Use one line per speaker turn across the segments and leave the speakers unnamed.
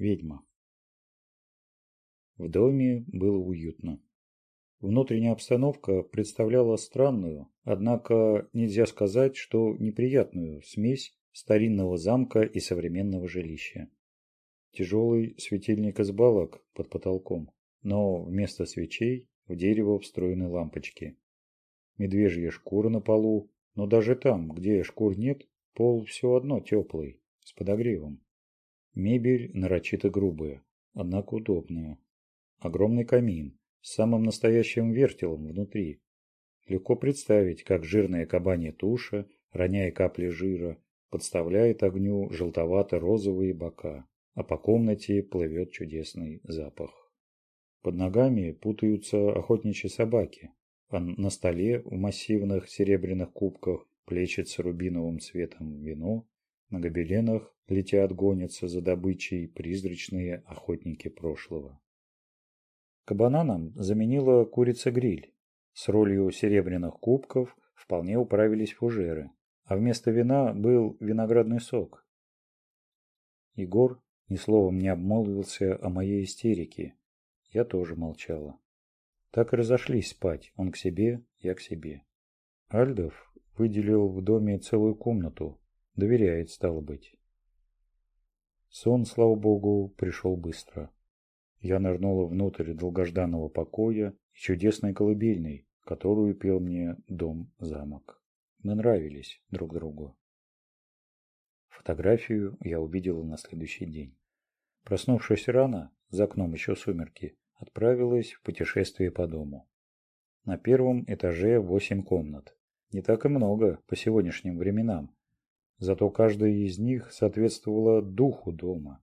ведьма. В доме было уютно. Внутренняя обстановка представляла странную, однако нельзя сказать, что неприятную смесь старинного замка и современного жилища. Тяжелый светильник из балок под потолком, но вместо свечей в дерево встроены лампочки. Медвежья шкура на полу, но даже там, где шкур нет, пол все одно теплый, с подогревом. Мебель нарочито грубая, однако удобная. Огромный камин с самым настоящим вертелом внутри. Легко представить, как жирная кабанья туша, роняя капли жира, подставляет огню желтовато-розовые бока, а по комнате плывет чудесный запах. Под ногами путаются охотничьи собаки, а на столе в массивных серебряных кубках плечется рубиновым цветом вино на гобеленах летят гонятся за добычей призрачные охотники прошлого. Кабананам заменила курица-гриль. С ролью серебряных кубков вполне управились фужеры, а вместо вина был виноградный сок. Егор ни словом не обмолвился о моей истерике. Я тоже молчала. Так и разошлись спать, он к себе, я к себе. Альдов выделил в доме целую комнату, доверяет, стало быть. Сон, слава богу, пришел быстро. Я нырнула внутрь долгожданного покоя и чудесной колыбельной, которую пел мне дом-замок. Мы нравились друг другу. Фотографию я увидела на следующий день. Проснувшись рано, за окном еще сумерки, отправилась в путешествие по дому. На первом этаже восемь комнат. Не так и много по сегодняшним временам, Зато каждая из них соответствовала духу дома.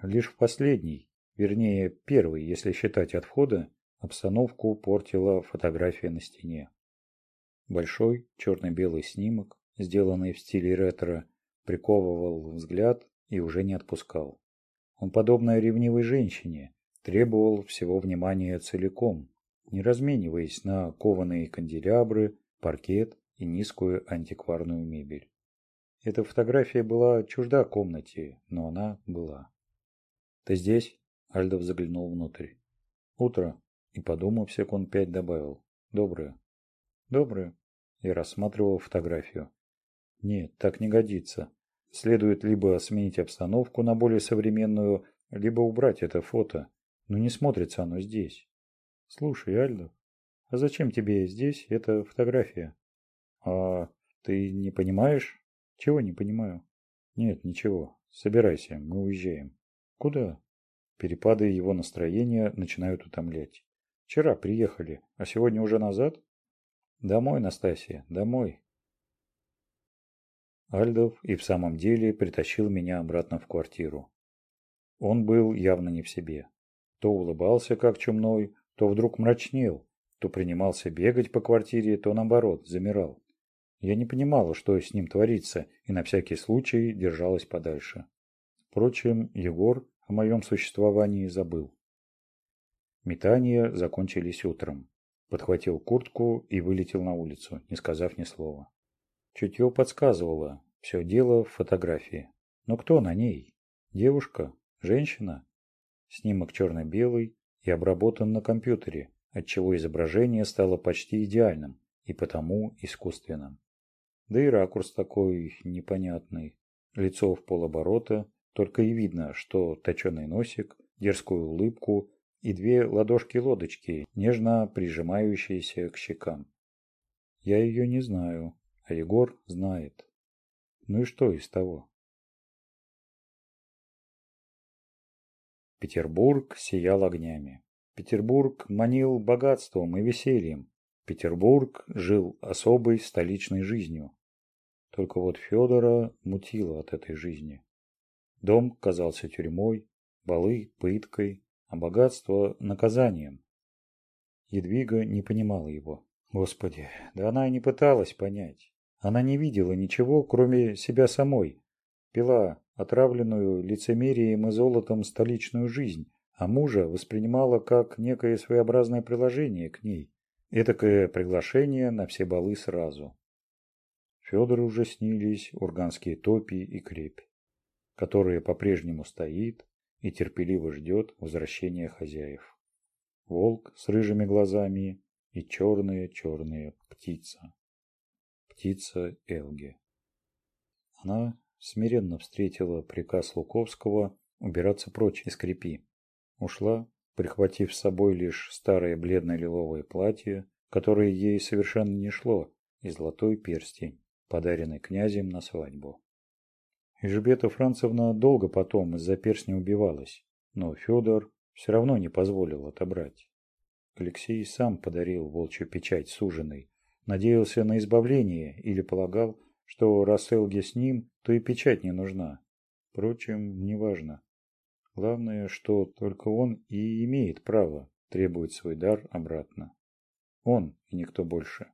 Лишь в последний, вернее первый, если считать от входа, обстановку портила фотография на стене. Большой черно-белый снимок, сделанный в стиле ретро, приковывал взгляд и уже не отпускал. Он, подобно ревнивой женщине, требовал всего внимания целиком, не размениваясь на кованые канделябры, паркет и низкую антикварную мебель. Эта фотография была чужда комнате, но она была. «Ты здесь?» – Альдов заглянул внутрь. «Утро». И, подумав секунд пять, добавил. «Доброе». «Доброе». И рассматривал фотографию. «Нет, так не годится. Следует либо сменить обстановку на более современную, либо убрать это фото. Но не смотрится оно здесь». «Слушай, Альдов, а зачем тебе здесь эта фотография?» «А ты не понимаешь?» чего не понимаю? Нет ничего. Собирайся мы уезжаем. Куда? Перепады его настроения начинают утомлять. Вчера приехали а сегодня уже назад? Домой настасья домой. Альдов и в самом деле притащил меня обратно в квартиру. Он был явно не в себе. То улыбался как чумной то вдруг мрачнел то принимался бегать по квартире то наоборот замирал. Я не понимала, что с ним творится, и на всякий случай держалась подальше. Впрочем, Егор о моем существовании забыл. Метания закончились утром. Подхватил куртку и вылетел на улицу, не сказав ни слова. Чутье подсказывало, все дело в фотографии. Но кто на ней? Девушка? Женщина? Снимок черно-белый и обработан на компьютере, отчего изображение стало почти идеальным и потому искусственным да и ракурс такой непонятный. Лицо в полоборота, только и видно, что точеный носик, дерзкую улыбку и две ладошки-лодочки, нежно прижимающиеся к щекам. Я ее не знаю, а Егор знает. Ну и что из того? Петербург сиял огнями. Петербург манил богатством и весельем. Петербург жил особой столичной жизнью. Только вот Федора мутило от этой жизни. Дом казался тюрьмой, балы – пыткой, а богатство – наказанием. Едвига не понимала его. Господи, да она и не пыталась понять. Она не видела ничего, кроме себя самой. Пила отравленную лицемерием и золотом столичную жизнь, а мужа воспринимала как некое своеобразное приложение к ней. Этакое приглашение на все балы сразу. Федору уже снились урганские топи и крепь, которые по-прежнему стоит и терпеливо ждет возвращения хозяев. Волк с рыжими глазами и черная-черная птица. Птица Элги. Она смиренно встретила приказ Луковского убираться прочь из крепи. Ушла прихватив с собой лишь старое бледно-лиловое платье, которое ей совершенно не шло, и золотой перстень, подаренный князем на свадьбу. Ижбета Францевна долго потом из-за перстня убивалась, но Федор все равно не позволил отобрать. Алексей сам подарил волчью печать суженой, надеялся на избавление или полагал, что раз Элги с ним, то и печать не нужна. Впрочем, неважно. Главное, что только он и имеет право требовать свой дар обратно. Он и никто больше.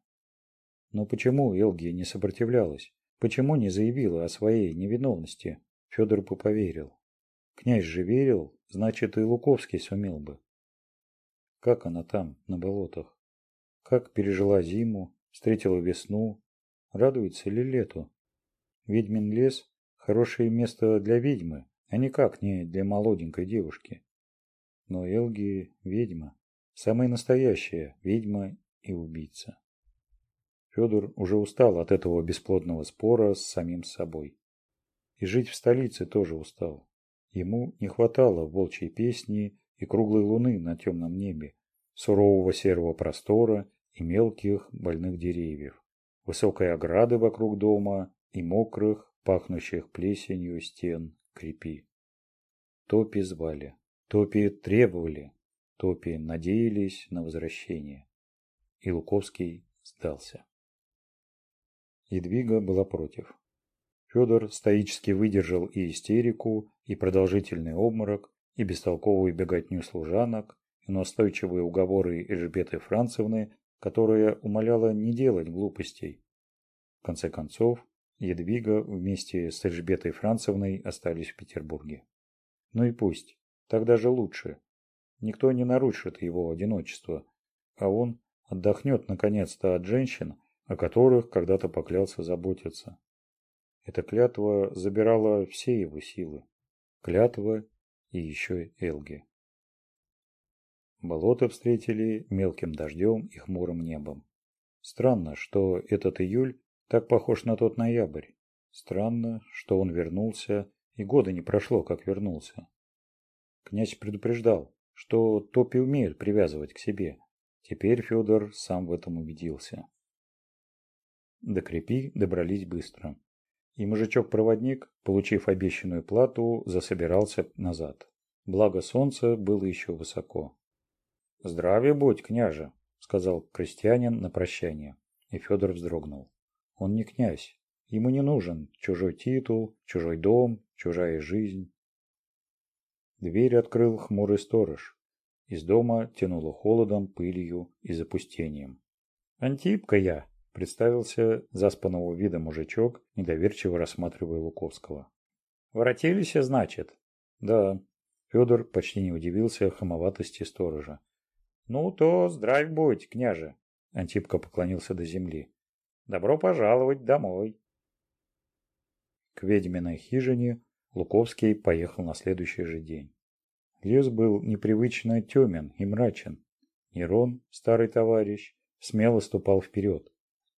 Но почему Элгия не сопротивлялась? Почему не заявила о своей невиновности? Федор бы поверил. Князь же верил, значит, и Луковский сумел бы. Как она там, на болотах? Как пережила зиму, встретила весну? Радуется ли лету? Ведьмин лес – хорошее место для ведьмы, а никак не для молоденькой девушки. Но Элги – ведьма, самая настоящая ведьма и убийца. Федор уже устал от этого бесплодного спора с самим собой. И жить в столице тоже устал. Ему не хватало волчьей песни и круглой луны на темном небе, сурового серого простора и мелких больных деревьев, высокой ограды вокруг дома и мокрых, пахнущих плесенью стен крепи. Топи звали, топи требовали, топи надеялись на возвращение. И Луковский сдался. Едвига была против. Федор стоически выдержал и истерику, и продолжительный обморок, и бестолковую беготню служанок, и настойчивые уговоры Эльжбеты Францевны, которая умоляла не делать глупостей. В конце концов, Едвига вместе с Эльжбетой Францевной остались в Петербурге. Ну и пусть, так даже лучше. Никто не нарушит его одиночество, а он отдохнет наконец-то от женщин, о которых когда-то поклялся заботиться. Эта клятва забирала все его силы. Клятва и еще Элги. Болото встретили мелким дождем и хмурым небом. Странно, что этот июль так похож на тот ноябрь. Странно, что он вернулся, и года не прошло, как вернулся. Князь предупреждал, что топи умеют привязывать к себе. Теперь Федор сам в этом убедился. До крепи добрались быстро. И мужичок-проводник, получив обещанную плату, засобирался назад. Благо солнце было еще высоко. «Здравия будь, княже!» — сказал крестьянин на прощание. И Федор вздрогнул. Он не князь. Ему не нужен чужой титул, чужой дом, чужая жизнь. Дверь открыл хмурый сторож. Из дома тянуло холодом, пылью и запустением. «Антипка я!» – представился заспанного вида мужичок, недоверчиво рассматривая Луковского. «Воротились, значит?» «Да». Федор почти не удивился хамоватости сторожа. «Ну то здравь будь, княже!» Антипка поклонился до земли добро пожаловать домой. К ведьминой хижине луковский поехал на следующий же день. Лес был непривычно темен и мрачен. Нерон старый товарищ смело ступал вперед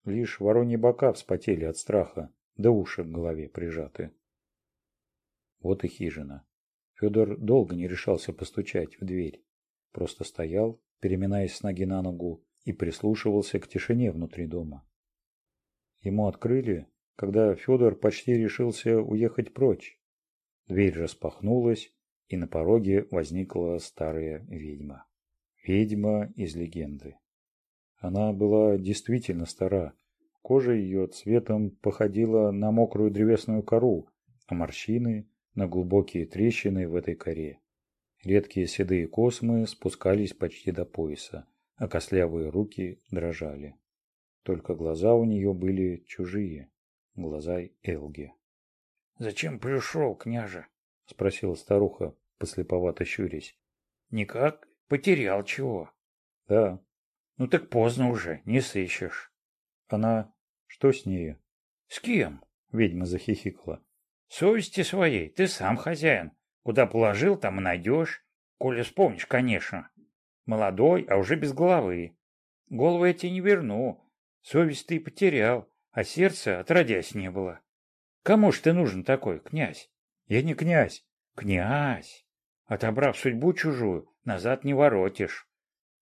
лишь вороньи бока вспотели от страха да уши к голове прижаты. Вот и хижина. Федор долго не решался постучать в дверь. Просто стоял переминаясь с ноги на ногу и прислушивался к тишине внутри дома ему открыли, когда Федор почти решился уехать прочь. Дверь распахнулась, и на пороге возникла старая ведьма. Ведьма из легенды. Она была действительно стара. Кожа ее цветом походила на мокрую древесную кору, а морщины – на глубокие трещины в этой коре. Редкие седые космы спускались почти до пояса, а костлявые руки дрожали только глаза у нее были чужие, глаза Элги. «Зачем пришел, княже?» — спросила старуха, послеповато щурясь. «Никак? Потерял чего?» «Да». «Ну так поздно уже, не сыщешь». «Она... что с нею?» «С кем?» — ведьма захихикала. «Совести своей, ты сам хозяин.
Куда положил, там и найдешь. Коли вспомнишь, конечно. Молодой, а уже без головы. Голову я тебе не верну, совесть ты потерял а сердце отродясь не было. Кому ж ты нужен такой князь?
Я не князь
князь. Отобрав судьбу чужую назад не воротишь.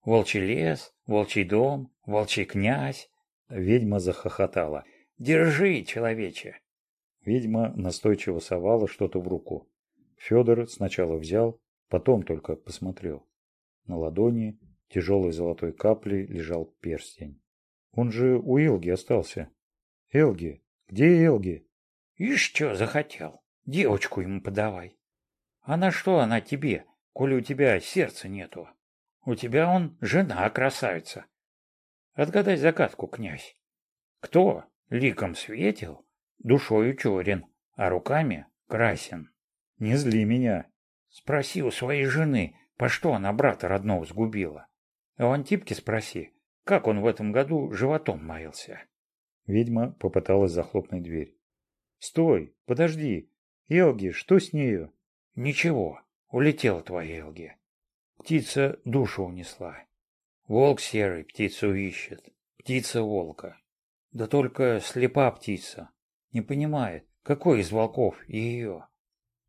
Волчий лес волчий дом волчий князь.
Ведьма захохотала.
Держи человече.
Ведьма настойчиво совала что то в руку. Федор сначала взял потом только посмотрел. На ладони тяжелой золотой капли лежал перстень. Он же у Илги остался. Элги, где Элги?
Ишь, что захотел. Девочку ему подавай. А на что она тебе, коли у тебя сердца нету? У тебя он жена красавица. Отгадай загадку, князь. Кто ликом светил, душою черен, а руками красен?
Не зли меня.
Спроси у своей жены, по что она брата родного сгубила. А у Антипки спроси, как он в этом году животом маялся.
Ведьма попыталась захлопнуть дверь. «Стой! Подожди! Елги, что с нею?»
«Ничего, улетела твоя Елги. Птица душу унесла. Волк серый птицу ищет. Птица волка. Да только слепа птица. Не понимает, какой из волков ее.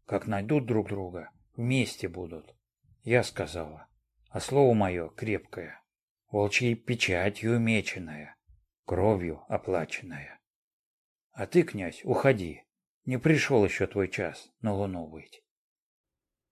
Как найдут друг друга, вместе будут. Я сказала. А слово мое крепкое волчьей печатью меченая, кровью оплаченная. А ты, князь, уходи. Не пришел еще твой час на луну быть.